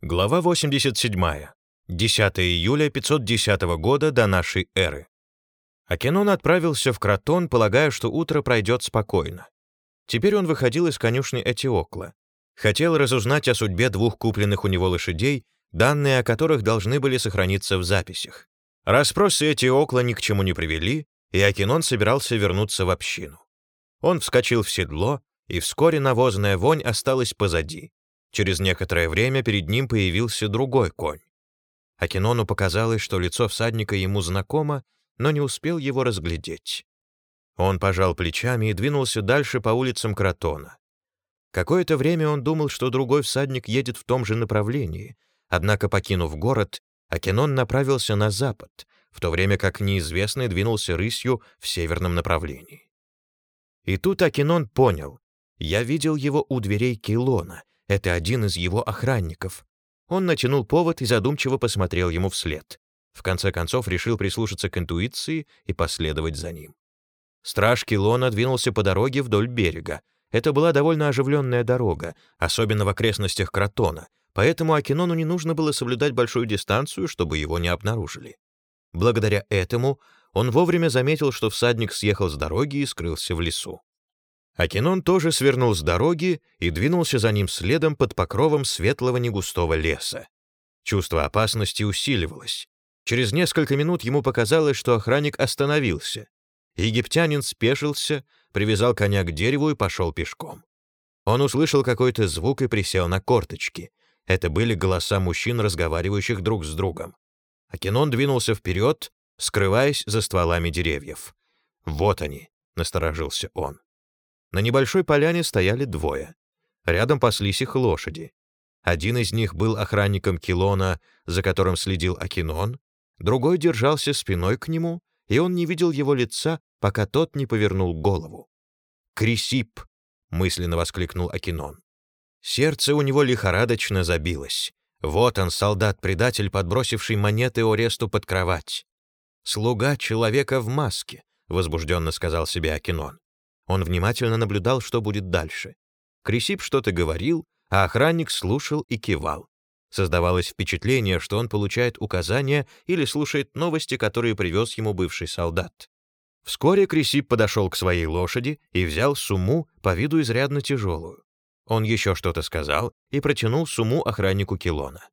Глава 87. 10 июля 510 года до нашей эры. Акенон отправился в Кротон, полагая, что утро пройдет спокойно. Теперь он выходил из конюшни Этиокла. Хотел разузнать о судьбе двух купленных у него лошадей, данные о которых должны были сохраниться в записях. Расспросы Этиокла ни к чему не привели, и Акенон собирался вернуться в общину. Он вскочил в седло, и вскоре навозная вонь осталась позади. Через некоторое время перед ним появился другой конь. Акинону показалось, что лицо всадника ему знакомо, но не успел его разглядеть. Он пожал плечами и двинулся дальше по улицам Кротона. Какое-то время он думал, что другой всадник едет в том же направлении, однако, покинув город, Акинон направился на запад, в то время как неизвестный двинулся рысью в северном направлении. И тут Акинон понял, я видел его у дверей Килона, это один из его охранников. Он натянул повод и задумчиво посмотрел ему вслед. В конце концов решил прислушаться к интуиции и последовать за ним. Страж Килона двинулся по дороге вдоль берега. Это была довольно оживленная дорога, особенно в окрестностях Кротона, поэтому Акинону не нужно было соблюдать большую дистанцию, чтобы его не обнаружили. Благодаря этому он вовремя заметил, что всадник съехал с дороги и скрылся в лесу. Акинон тоже свернул с дороги и двинулся за ним следом под покровом светлого негустого леса. Чувство опасности усиливалось. Через несколько минут ему показалось, что охранник остановился. Египтянин спешился, привязал коня к дереву и пошел пешком. Он услышал какой-то звук и присел на корточки. Это были голоса мужчин, разговаривающих друг с другом. Акинон двинулся вперед, скрываясь за стволами деревьев. «Вот они», — насторожился он. На небольшой поляне стояли двое. Рядом паслись их лошади. Один из них был охранником Килона, за которым следил Акинон, другой держался спиной к нему, и он не видел его лица, пока тот не повернул голову. «Крисип!» — мысленно воскликнул Акинон. Сердце у него лихорадочно забилось. Вот он, солдат-предатель, подбросивший монеты Оресту под кровать. «Слуга человека в маске», — возбужденно сказал себе Акинон. Он внимательно наблюдал, что будет дальше. Крисип что-то говорил, а охранник слушал и кивал. Создавалось впечатление, что он получает указания или слушает новости, которые привез ему бывший солдат. Вскоре Крисип подошел к своей лошади и взял сумму, по виду изрядно тяжелую. Он еще что-то сказал и протянул сумму охраннику Килона.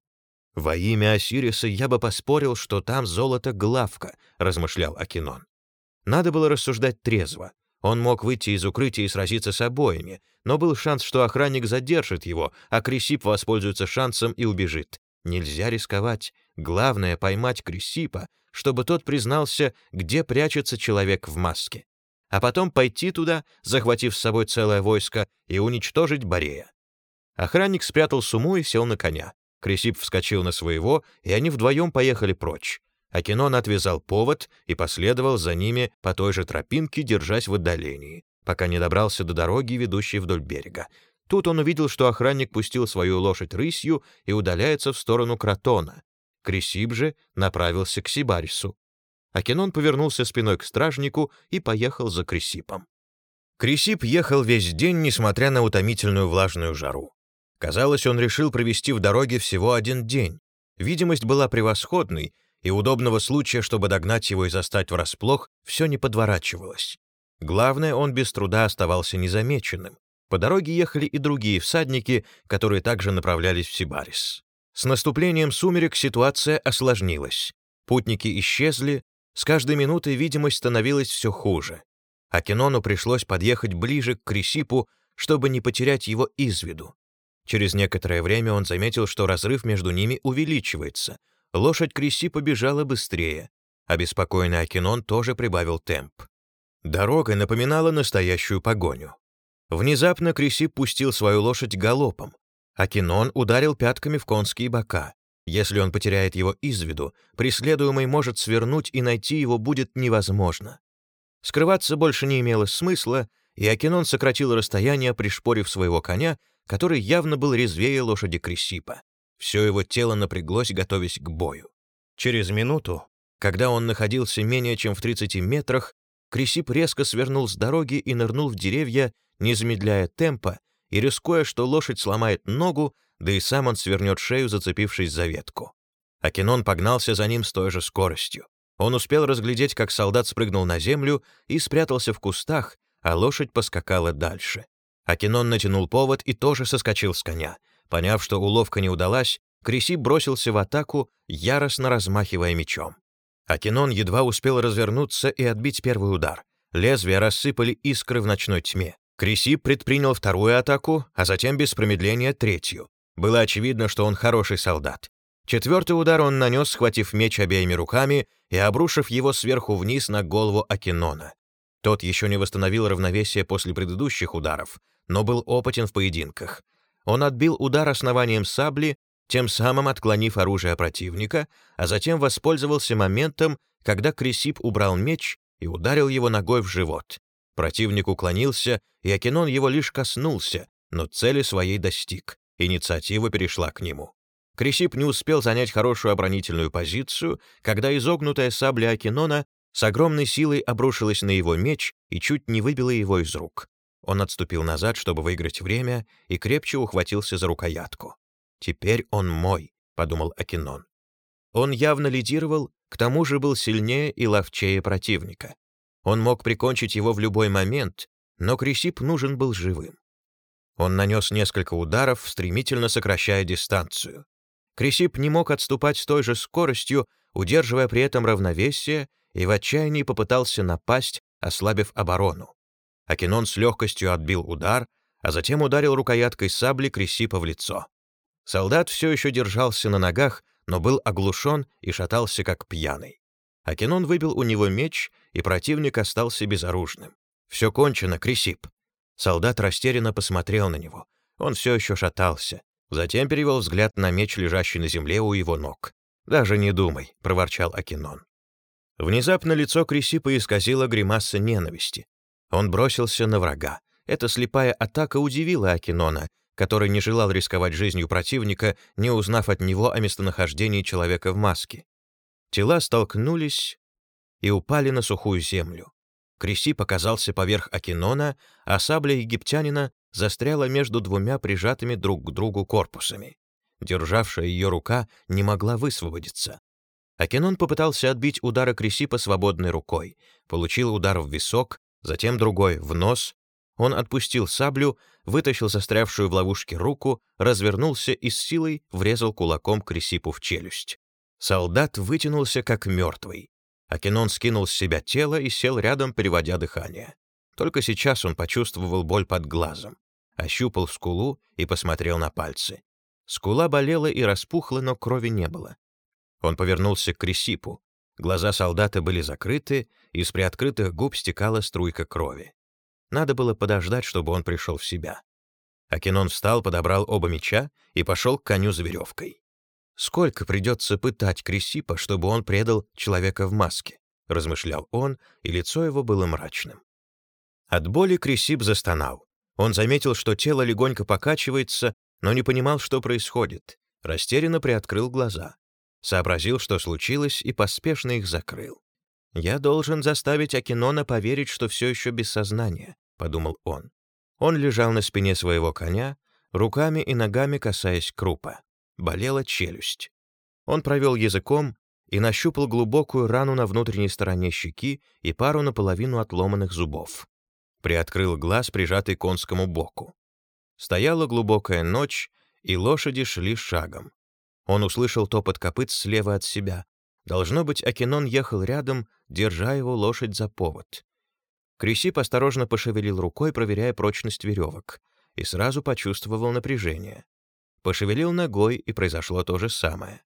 «Во имя Осириса я бы поспорил, что там золото главка», — размышлял Акинон. Надо было рассуждать трезво. Он мог выйти из укрытия и сразиться с обоими, но был шанс, что охранник задержит его, а Крисип воспользуется шансом и убежит. Нельзя рисковать. Главное — поймать Крисипа, чтобы тот признался, где прячется человек в маске. А потом пойти туда, захватив с собой целое войско, и уничтожить Борея. Охранник спрятал сумму и сел на коня. Крисип вскочил на своего, и они вдвоем поехали прочь. Акинон отвязал повод и последовал за ними по той же тропинке, держась в отдалении, пока не добрался до дороги, ведущей вдоль берега. Тут он увидел, что охранник пустил свою лошадь рысью и удаляется в сторону Кротона. Крисиб же направился к Сибарису. Акинон повернулся спиной к стражнику и поехал за Крисипом. Крисип ехал весь день, несмотря на утомительную влажную жару. Казалось, он решил провести в дороге всего один день. Видимость была превосходной, и удобного случая, чтобы догнать его и застать врасплох, все не подворачивалось. Главное, он без труда оставался незамеченным. По дороге ехали и другие всадники, которые также направлялись в Сибарис. С наступлением сумерек ситуация осложнилась. Путники исчезли, с каждой минутой видимость становилась все хуже. А Кинону пришлось подъехать ближе к Крисипу, чтобы не потерять его из виду. Через некоторое время он заметил, что разрыв между ними увеличивается — Лошадь Криси побежала быстрее. Обеспокоенный Акинон тоже прибавил темп. Дорога напоминала настоящую погоню. Внезапно Криси пустил свою лошадь галопом. Акинон ударил пятками в конские бока. Если он потеряет его из виду, преследуемый может свернуть и найти его будет невозможно. Скрываться больше не имело смысла, и Акинон сократил расстояние, пришпорив своего коня, который явно был резвее лошади Крисипа. Все его тело напряглось, готовясь к бою. Через минуту, когда он находился менее чем в 30 метрах, Крисип резко свернул с дороги и нырнул в деревья, не замедляя темпа и рискуя, что лошадь сломает ногу, да и сам он свернет шею, зацепившись за ветку. Акинон погнался за ним с той же скоростью. Он успел разглядеть, как солдат спрыгнул на землю и спрятался в кустах, а лошадь поскакала дальше. Акинон натянул повод и тоже соскочил с коня. Поняв, что уловка не удалась, Криси бросился в атаку, яростно размахивая мечом. Акинон едва успел развернуться и отбить первый удар. Лезвия рассыпали искры в ночной тьме. Криси предпринял вторую атаку, а затем без промедления третью. Было очевидно, что он хороший солдат. Четвертый удар он нанес, схватив меч обеими руками и обрушив его сверху вниз на голову Акинона. Тот еще не восстановил равновесие после предыдущих ударов, но был опытен в поединках. Он отбил удар основанием сабли, тем самым отклонив оружие противника, а затем воспользовался моментом, когда Крисип убрал меч и ударил его ногой в живот. Противник уклонился, и Акинон его лишь коснулся, но цели своей достиг. Инициатива перешла к нему. Крисип не успел занять хорошую оборонительную позицию, когда изогнутая сабля Акинона с огромной силой обрушилась на его меч и чуть не выбила его из рук. Он отступил назад, чтобы выиграть время, и крепче ухватился за рукоятку. «Теперь он мой», — подумал Акинон. Он явно лидировал, к тому же был сильнее и ловчее противника. Он мог прикончить его в любой момент, но Крисип нужен был живым. Он нанес несколько ударов, стремительно сокращая дистанцию. Крисип не мог отступать с той же скоростью, удерживая при этом равновесие, и в отчаянии попытался напасть, ослабив оборону. Акинон с легкостью отбил удар, а затем ударил рукояткой сабли Крисипа в лицо. Солдат все еще держался на ногах, но был оглушен и шатался как пьяный. Акинон выбил у него меч, и противник остался безоружным. «Все кончено, Крисип». Солдат растерянно посмотрел на него. Он все еще шатался. Затем перевел взгляд на меч, лежащий на земле у его ног. «Даже не думай», — проворчал Акинон. Внезапно лицо Крисипа исказило гримаса ненависти. Он бросился на врага. Эта слепая атака удивила Акинона, который не желал рисковать жизнью противника, не узнав от него о местонахождении человека в маске. Тела столкнулись и упали на сухую землю. Криси показался поверх Акинона, а сабля египтянина застряла между двумя прижатыми друг к другу корпусами. Державшая ее рука не могла высвободиться. Акинон попытался отбить удары Крисипа свободной рукой, получил удар в висок, затем другой — в нос. Он отпустил саблю, вытащил застрявшую в ловушке руку, развернулся и с силой врезал кулаком Крисипу в челюсть. Солдат вытянулся как мертвый. Акинон скинул с себя тело и сел рядом, переводя дыхание. Только сейчас он почувствовал боль под глазом. Ощупал скулу и посмотрел на пальцы. Скула болела и распухла, но крови не было. Он повернулся к Крисипу. Глаза солдата были закрыты, из приоткрытых губ стекала струйка крови. Надо было подождать, чтобы он пришел в себя. Акинон встал, подобрал оба меча и пошел к коню за веревкой. «Сколько придется пытать Крисипа, чтобы он предал человека в маске?» — размышлял он, и лицо его было мрачным. От боли Крисип застонал. Он заметил, что тело легонько покачивается, но не понимал, что происходит. Растерянно приоткрыл глаза. Сообразил, что случилось, и поспешно их закрыл. «Я должен заставить Акинона поверить, что все еще без сознания», — подумал он. Он лежал на спине своего коня, руками и ногами касаясь крупа. Болела челюсть. Он провел языком и нащупал глубокую рану на внутренней стороне щеки и пару наполовину отломанных зубов. Приоткрыл глаз, прижатый конскому боку. Стояла глубокая ночь, и лошади шли шагом. Он услышал топот копыт слева от себя. Должно быть, Акинон ехал рядом, держа его лошадь за повод. Крисип осторожно пошевелил рукой, проверяя прочность веревок, и сразу почувствовал напряжение. Пошевелил ногой, и произошло то же самое.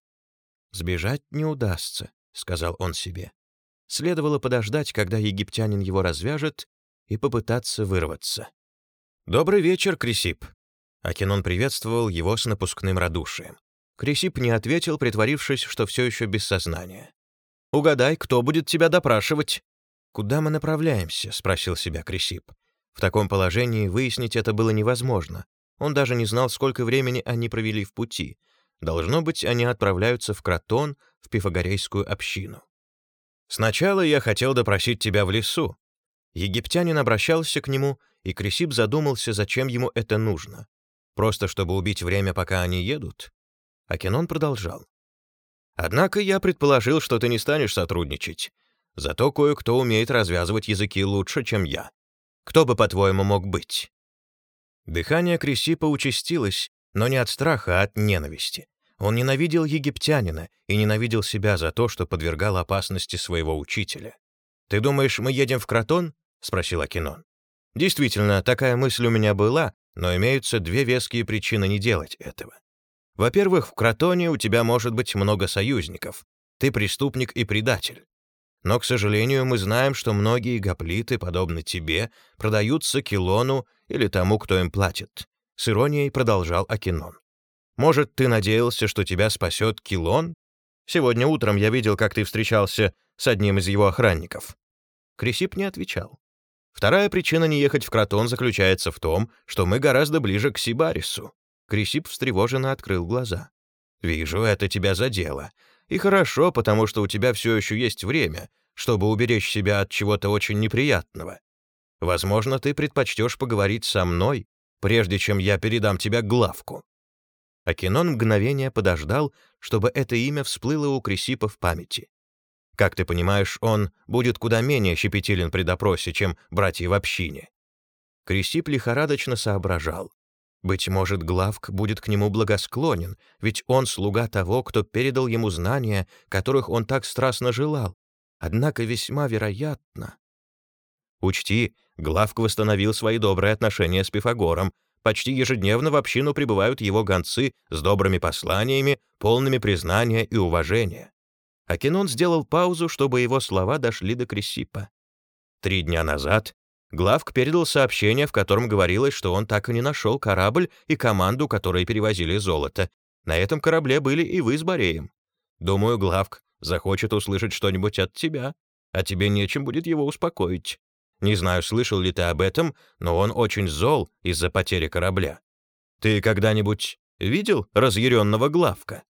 «Сбежать не удастся», — сказал он себе. Следовало подождать, когда египтянин его развяжет, и попытаться вырваться. «Добрый вечер, Крисип!» Акинон приветствовал его с напускным радушием. Крисип не ответил, притворившись, что все еще без сознания. «Угадай, кто будет тебя допрашивать?» «Куда мы направляемся?» — спросил себя Крисип. В таком положении выяснить это было невозможно. Он даже не знал, сколько времени они провели в пути. Должно быть, они отправляются в Кротон, в пифагорейскую общину. «Сначала я хотел допросить тебя в лесу». Египтянин обращался к нему, и Крисип задумался, зачем ему это нужно. Просто чтобы убить время, пока они едут?» Акинон продолжал. «Однако я предположил, что ты не станешь сотрудничать. Зато кое-кто умеет развязывать языки лучше, чем я. Кто бы, по-твоему, мог быть?» Дыхание Крисипа участилось, но не от страха, а от ненависти. Он ненавидел египтянина и ненавидел себя за то, что подвергал опасности своего учителя. «Ты думаешь, мы едем в Кротон?» — спросил Акинон. «Действительно, такая мысль у меня была, но имеются две веские причины не делать этого. Во-первых, в Кротоне у тебя может быть много союзников. Ты преступник и предатель. Но, к сожалению, мы знаем, что многие гоплиты, подобно тебе, продаются Килону или тому, кто им платит. С иронией продолжал Акинон. Может, ты надеялся, что тебя спасет Килон? Сегодня утром я видел, как ты встречался с одним из его охранников. Крисип не отвечал. Вторая причина не ехать в Кротон заключается в том, что мы гораздо ближе к Сибарису. Крисип встревоженно открыл глаза. «Вижу, это тебя задело. И хорошо, потому что у тебя все еще есть время, чтобы уберечь себя от чего-то очень неприятного. Возможно, ты предпочтешь поговорить со мной, прежде чем я передам тебя главку». Акинон мгновение подождал, чтобы это имя всплыло у Крисипа в памяти. Как ты понимаешь, он будет куда менее щепетилен при допросе, чем братья в общине. Крисип лихорадочно соображал. Быть может, Главк будет к нему благосклонен, ведь он слуга того, кто передал ему знания, которых он так страстно желал. Однако весьма вероятно... Учти, Главк восстановил свои добрые отношения с Пифагором. Почти ежедневно в общину прибывают его гонцы с добрыми посланиями, полными признания и уважения. Акинон сделал паузу, чтобы его слова дошли до Крисипа. Три дня назад Главк передал сообщение, в котором говорилось, что он так и не нашел корабль и команду, которые перевозили золото. На этом корабле были и вы с Бореем. Думаю, Главк захочет услышать что-нибудь от тебя, а тебе нечем будет его успокоить. Не знаю, слышал ли ты об этом, но он очень зол из-за потери корабля. Ты когда-нибудь видел разъяренного Главка?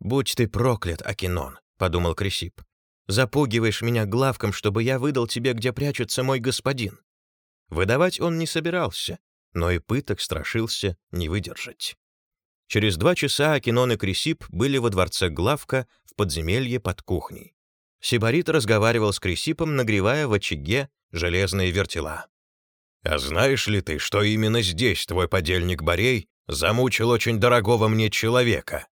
«Будь ты проклят, Акинон», — подумал Крисип. «Запугиваешь меня главком, чтобы я выдал тебе, где прячется мой господин. Выдавать он не собирался, но и пыток страшился не выдержать. Через два часа Акинон и Крисип были во дворце Главка в подземелье под кухней. Сибарит разговаривал с Крисипом, нагревая в очаге железные вертела. «А знаешь ли ты, что именно здесь твой подельник Борей замучил очень дорогого мне человека?»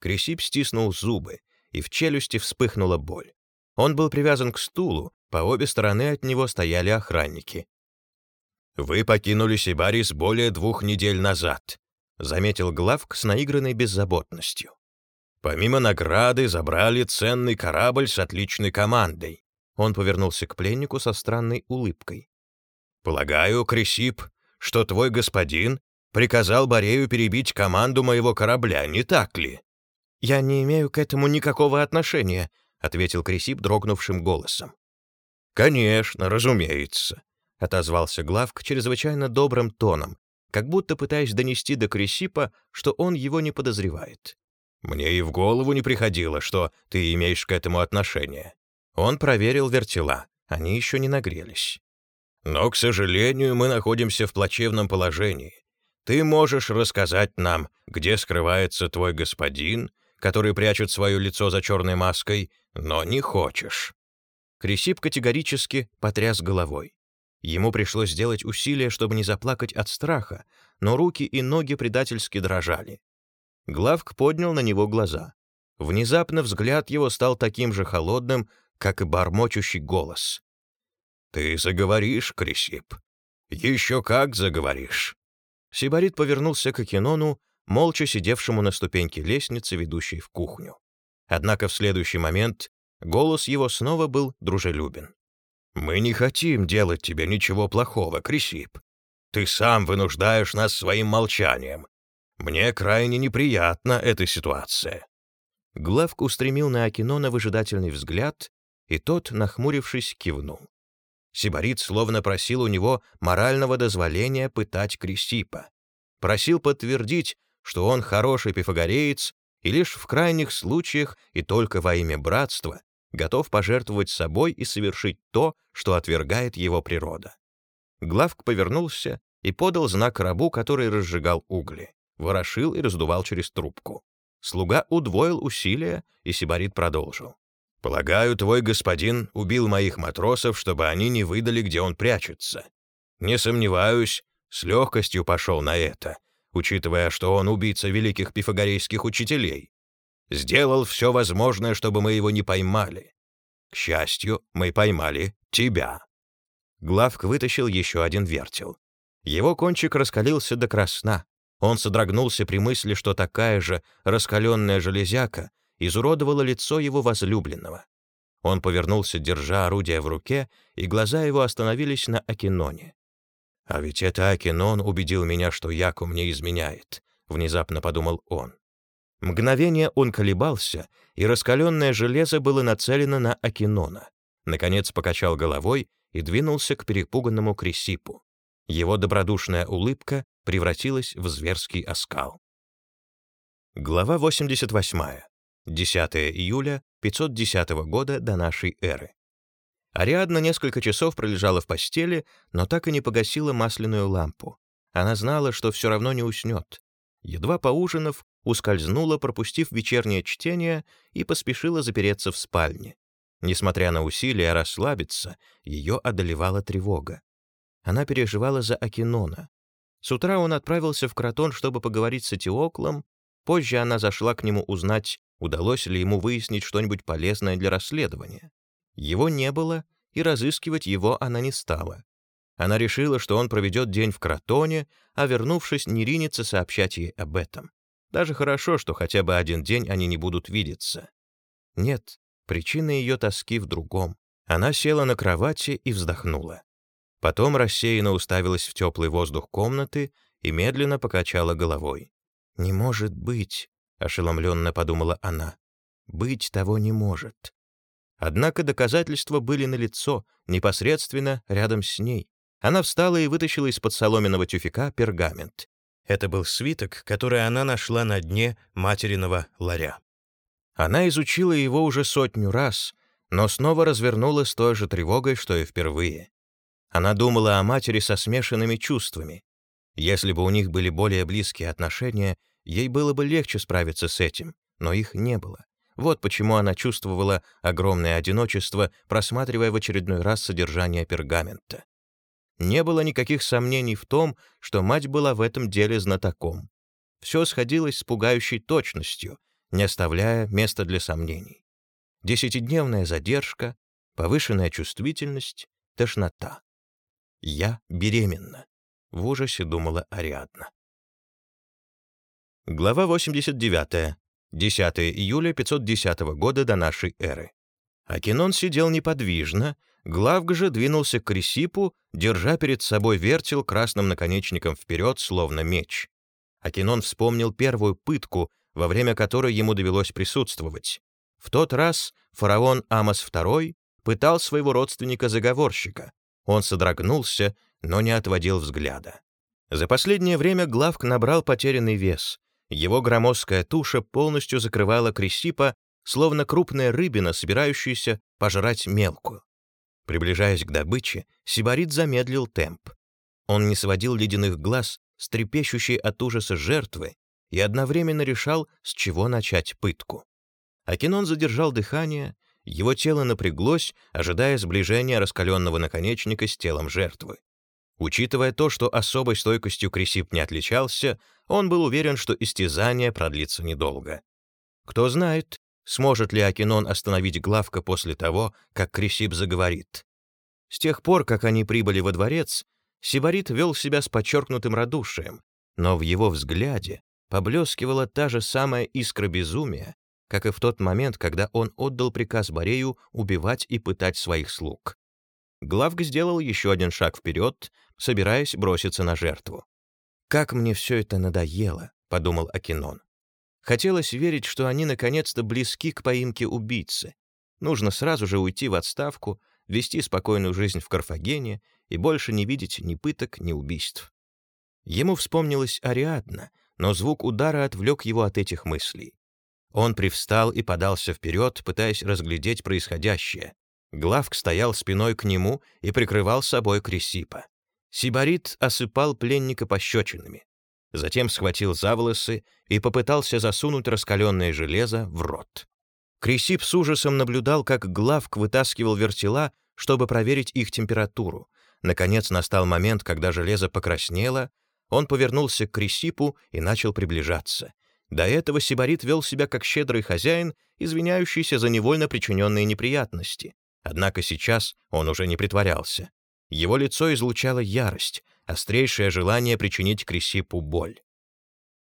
Крисип стиснул зубы, и в челюсти вспыхнула боль. Он был привязан к стулу, по обе стороны от него стояли охранники. «Вы покинули Сибарис более двух недель назад», заметил Главк с наигранной беззаботностью. «Помимо награды забрали ценный корабль с отличной командой». Он повернулся к пленнику со странной улыбкой. «Полагаю, Крисип, что твой господин приказал Борею перебить команду моего корабля, не так ли?» «Я не имею к этому никакого отношения», — ответил Крисип дрогнувшим голосом. «Конечно, разумеется отозвался Главк чрезвычайно добрым тоном, как будто пытаясь донести до Крисипа, что он его не подозревает. «Мне и в голову не приходило, что ты имеешь к этому отношение». Он проверил вертела, они еще не нагрелись. «Но, к сожалению, мы находимся в плачевном положении. Ты можешь рассказать нам, где скрывается твой господин, который прячет свое лицо за черной маской, но не хочешь». Крисип категорически потряс головой. Ему пришлось сделать усилие, чтобы не заплакать от страха, но руки и ноги предательски дрожали. Главк поднял на него глаза. Внезапно взгляд его стал таким же холодным, как и бормочущий голос. «Ты заговоришь, Крисип? Еще как заговоришь!» Сибарит повернулся к Акинону, молча сидевшему на ступеньке лестницы, ведущей в кухню. Однако в следующий момент голос его снова был дружелюбен. «Мы не хотим делать тебе ничего плохого, Крисип. Ты сам вынуждаешь нас своим молчанием. Мне крайне неприятна эта ситуация». Главк устремил на Акинона выжидательный взгляд, и тот, нахмурившись, кивнул. Сибарит словно просил у него морального дозволения пытать Крисипа. Просил подтвердить, что он хороший пифагореец и лишь в крайних случаях и только во имя братства готов пожертвовать собой и совершить то, что отвергает его природа. Главк повернулся и подал знак рабу, который разжигал угли, ворошил и раздувал через трубку. Слуга удвоил усилия, и Сибарит продолжил. «Полагаю, твой господин убил моих матросов, чтобы они не выдали, где он прячется. Не сомневаюсь, с легкостью пошел на это, учитывая, что он убийца великих пифагорейских учителей. Сделал все возможное, чтобы мы его не поймали. К счастью, мы поймали тебя». Главк вытащил еще один вертел. Его кончик раскалился до красна. Он содрогнулся при мысли, что такая же раскаленная железяка изуродовала лицо его возлюбленного. Он повернулся, держа орудие в руке, и глаза его остановились на Акиноне. «А ведь это Акинон убедил меня, что Яку мне изменяет», — внезапно подумал он. Мгновение он колебался, и раскаленное железо было нацелено на Акинона. Наконец покачал головой и двинулся к перепуганному Крисипу. Его добродушная улыбка превратилась в зверский оскал. Глава 88. 10 июля 510 года до нашей эры. Ариадна несколько часов пролежала в постели, но так и не погасила масляную лампу. Она знала, что все равно не уснет. Едва поужинав, ускользнула, пропустив вечернее чтение, и поспешила запереться в спальне. Несмотря на усилия расслабиться, ее одолевала тревога. Она переживала за Акинона. С утра он отправился в Кротон, чтобы поговорить с Этиоклом. Позже она зашла к нему узнать, удалось ли ему выяснить что-нибудь полезное для расследования. Его не было, и разыскивать его она не стала. Она решила, что он проведет день в Кротоне, а вернувшись, не ринется сообщать ей об этом. Даже хорошо, что хотя бы один день они не будут видеться. Нет, причина ее тоски в другом. Она села на кровати и вздохнула. Потом рассеянно уставилась в теплый воздух комнаты и медленно покачала головой. «Не может быть», — ошеломленно подумала она. «Быть того не может». Однако доказательства были налицо, непосредственно рядом с ней. Она встала и вытащила из-под соломенного тюфяка пергамент. Это был свиток, который она нашла на дне материного ларя. Она изучила его уже сотню раз, но снова развернула с той же тревогой, что и впервые. Она думала о матери со смешанными чувствами. Если бы у них были более близкие отношения, ей было бы легче справиться с этим, но их не было. Вот почему она чувствовала огромное одиночество, просматривая в очередной раз содержание пергамента. Не было никаких сомнений в том, что мать была в этом деле знатоком. Все сходилось с пугающей точностью, не оставляя места для сомнений. Десятидневная задержка, повышенная чувствительность, тошнота. «Я беременна», — в ужасе думала Ариадна. Глава 89. 10 июля 510 года до нашей эры. Акинон сидел неподвижно, Главг же двинулся к Крисипу, держа перед собой вертел красным наконечником вперед, словно меч. Акинон вспомнил первую пытку, во время которой ему довелось присутствовать. В тот раз фараон Амос II пытал своего родственника-заговорщика. Он содрогнулся, но не отводил взгляда. За последнее время Главк набрал потерянный вес. Его громоздкая туша полностью закрывала Крисипа, словно крупная рыбина, собирающаяся пожрать мелкую. Приближаясь к добыче, Сибарит замедлил темп. Он не сводил ледяных глаз с трепещущей от ужаса жертвы и одновременно решал, с чего начать пытку. Акинон задержал дыхание, его тело напряглось, ожидая сближения раскаленного наконечника с телом жертвы. Учитывая то, что особой стойкостью Крисип не отличался, он был уверен, что истязание продлится недолго. Кто знает, сможет ли Акинон остановить Главка после того, как Крисип заговорит. С тех пор, как они прибыли во дворец, Сибарит вел себя с подчеркнутым радушием, но в его взгляде поблескивала та же самая искра безумия, как и в тот момент, когда он отдал приказ Борею убивать и пытать своих слуг. Главк сделал еще один шаг вперед, собираясь броситься на жертву. «Как мне все это надоело», — подумал Акинон. Хотелось верить, что они наконец-то близки к поимке убийцы. Нужно сразу же уйти в отставку, вести спокойную жизнь в Карфагене и больше не видеть ни пыток, ни убийств. Ему вспомнилась Ариадна, но звук удара отвлек его от этих мыслей. Он привстал и подался вперед, пытаясь разглядеть происходящее. Главк стоял спиной к нему и прикрывал собой Крисипа. Сибарит осыпал пленника пощечинами. Затем схватил за волосы и попытался засунуть раскаленное железо в рот. Крисип с ужасом наблюдал, как Главк вытаскивал вертела, чтобы проверить их температуру. Наконец настал момент, когда железо покраснело, он повернулся к Крисипу и начал приближаться. До этого Сибарит вел себя как щедрый хозяин, извиняющийся за невольно причиненные неприятности. Однако сейчас он уже не притворялся. Его лицо излучало ярость, острейшее желание причинить Крисипу боль.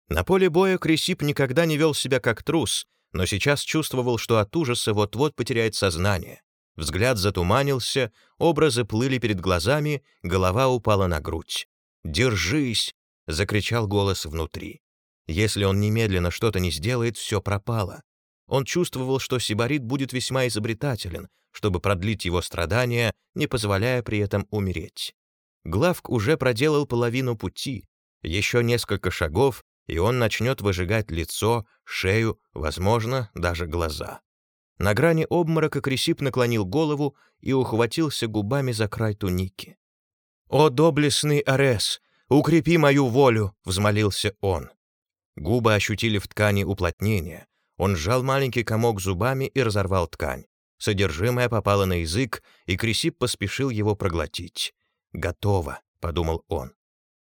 На поле боя Крисип никогда не вел себя как трус, но сейчас чувствовал, что от ужаса вот-вот потеряет сознание. Взгляд затуманился, образы плыли перед глазами, голова упала на грудь. «Держись!» — закричал голос внутри. Если он немедленно что-то не сделает, все пропало. Он чувствовал, что Сибарит будет весьма изобретателен, чтобы продлить его страдания, не позволяя при этом умереть. Главк уже проделал половину пути, еще несколько шагов, и он начнет выжигать лицо, шею, возможно, даже глаза. На грани обморока Крисип наклонил голову и ухватился губами за край туники. «О, доблестный Арес, укрепи мою волю!» — взмолился он. Губы ощутили в ткани уплотнение. Он сжал маленький комок зубами и разорвал ткань. Содержимое попало на язык, и Крисип поспешил его проглотить. «Готово», — подумал он.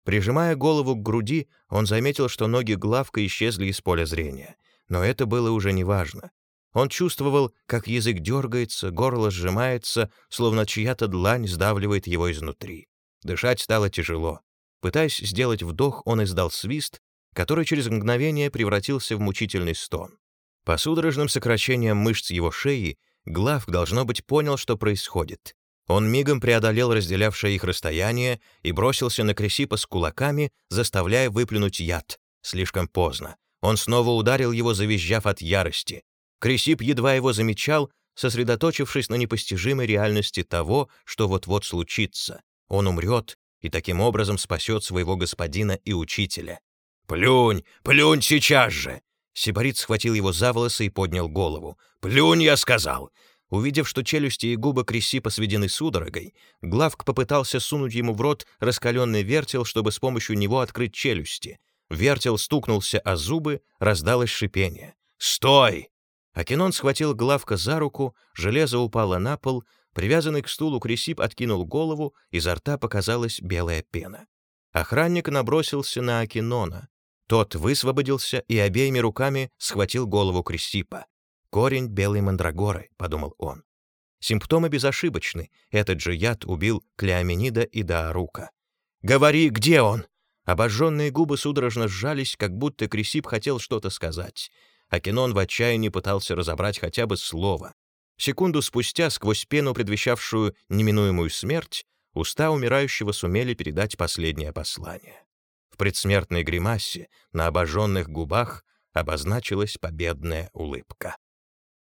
Прижимая голову к груди, он заметил, что ноги Главка исчезли из поля зрения. Но это было уже неважно. Он чувствовал, как язык дергается, горло сжимается, словно чья-то длань сдавливает его изнутри. Дышать стало тяжело. Пытаясь сделать вдох, он издал свист, который через мгновение превратился в мучительный стон. По судорожным сокращениям мышц его шеи Главк, должно быть, понял, что происходит. Он мигом преодолел разделявшее их расстояние и бросился на Кресипа с кулаками, заставляя выплюнуть яд. Слишком поздно. Он снова ударил его, завизжав от ярости. Кресип едва его замечал, сосредоточившись на непостижимой реальности того, что вот-вот случится. Он умрет и таким образом спасет своего господина и учителя. «Плюнь! Плюнь сейчас же!» Сибарит схватил его за волосы и поднял голову. «Плюнь, я сказал!» Увидев, что челюсти и губы Крисипа сведены судорогой, Главк попытался сунуть ему в рот раскаленный вертел, чтобы с помощью него открыть челюсти. Вертел стукнулся о зубы, раздалось шипение. «Стой!» Акинон схватил Главка за руку, железо упало на пол, привязанный к стулу Крисип откинул голову, изо рта показалась белая пена. Охранник набросился на Акинона. Тот высвободился и обеими руками схватил голову Крисипа. «Корень белой мандрагоры», — подумал он. Симптомы безошибочны. Этот же яд убил Клеоменида и Даарука. «Говори, где он?» Обожженные губы судорожно сжались, как будто Крисип хотел что-то сказать. Акинон в отчаянии пытался разобрать хотя бы слово. Секунду спустя, сквозь пену, предвещавшую неминуемую смерть, уста умирающего сумели передать последнее послание. В предсмертной гримасе на обожженных губах обозначилась победная улыбка.